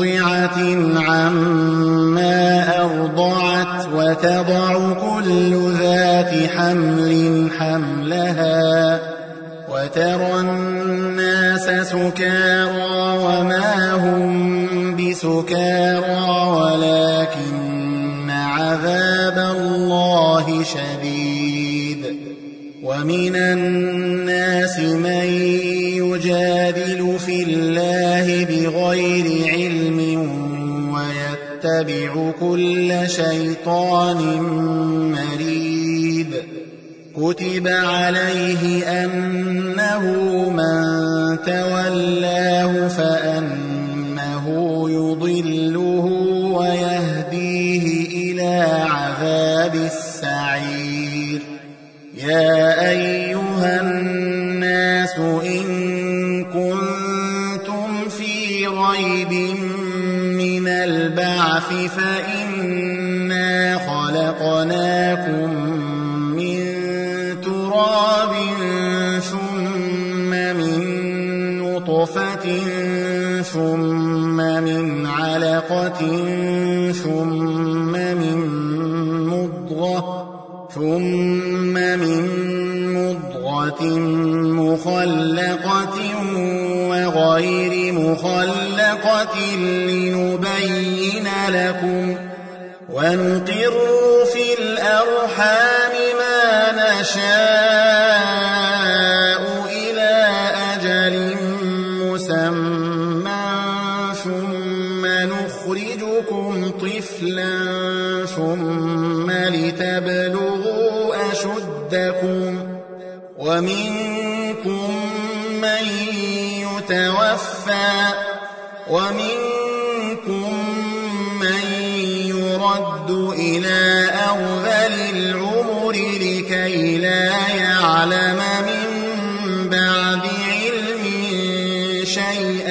مرضعة عما أرضعت وتضع كل ذات حمل حملها وترى الناس سكارى وما هم بسكارى ولكن عذاب الله شديد ومن الناس من يجادل في ويتبع كل شيطان مريد كتب عليه أنه من تولاه فأنه البعث فإنا خلقناكم من تراب ثم من نطفة ثم من علقة ثم من مضغة ثم من مضغة مخلقة وغير مخلقة لنبين لكم ونقر في الأرحام ما نشاء إلى أجل مسمى ثم نخرجكم طفلا ثم لتبلغوا أشدكم ومنكم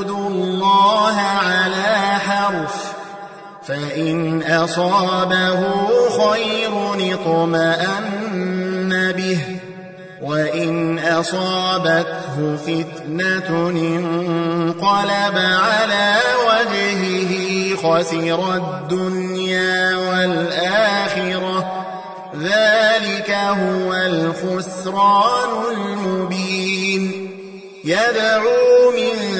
يعبد الله على حرف فإن أصابه خير اطمأن به وإن أصابته فتنة انقلب على وجهه خسر الدنيا والآخرة ذلك هو الخسران المبين يدعو من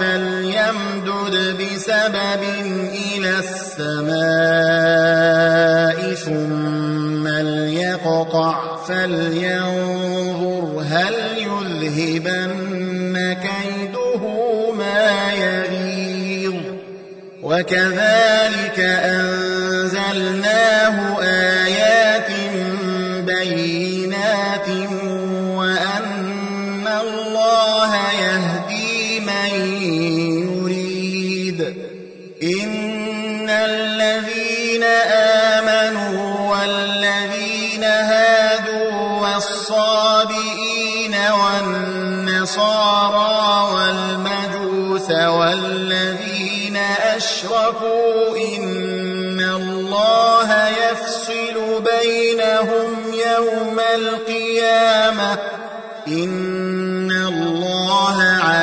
فليمدد بسبب إلى السماء ثم ليقطع فلينظر هل يذهبن كيده ما يغيظ وكذلك أنزلناه آيات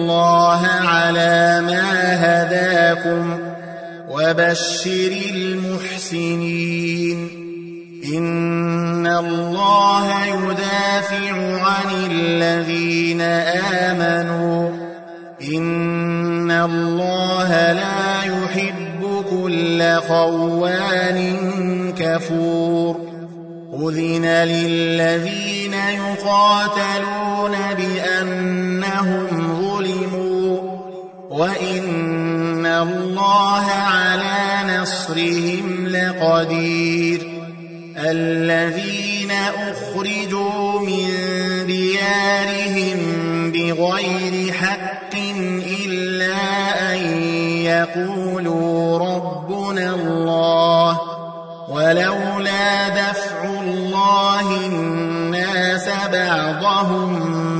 الله على ما هداكم وبشر المحسنين. إن الله يدافع عن الذين آمنوا. إن الله لا يحب كل خوان كفور. أذن للذين يقاتلون بأنهم وإن الله على نصرهم لقدير الذين أخرجوا من ديارهم بغير حق إلا أن يقولوا ربنا الله ولولا دفع الله الناس بعضهم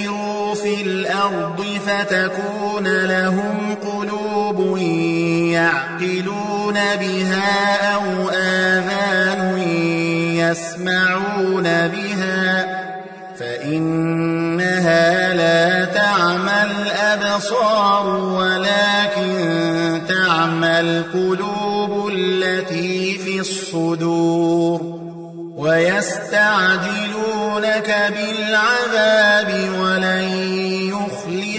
في الأرض فتكون لهم قلوب يعقلون بها أو آذان يسمعون بها فإنها لا تعمى الأبصار ولكن تعمى القلوب التي في الصدور ويستعجلونك بالعذاب ولن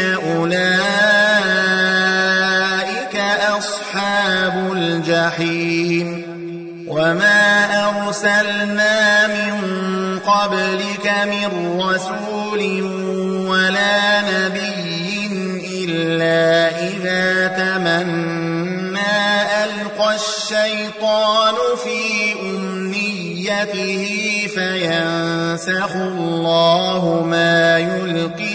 أولئك أصحاب الجحيم وما أرسلنا من قبلك من رسول ولا نبي إلا إذا تمنى ألقى الشيطان في أمنيته فينسخ الله ما يلقي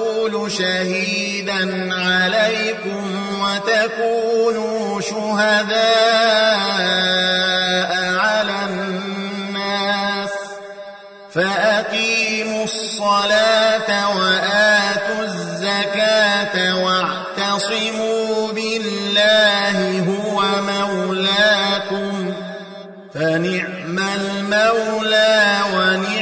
شهيدا عليكم وتكونوا شهداء على الناس فأقيموا الصلاة وآتوا الزكاة واعتصموا بالله هو مولاكم فنعم المولى ونعم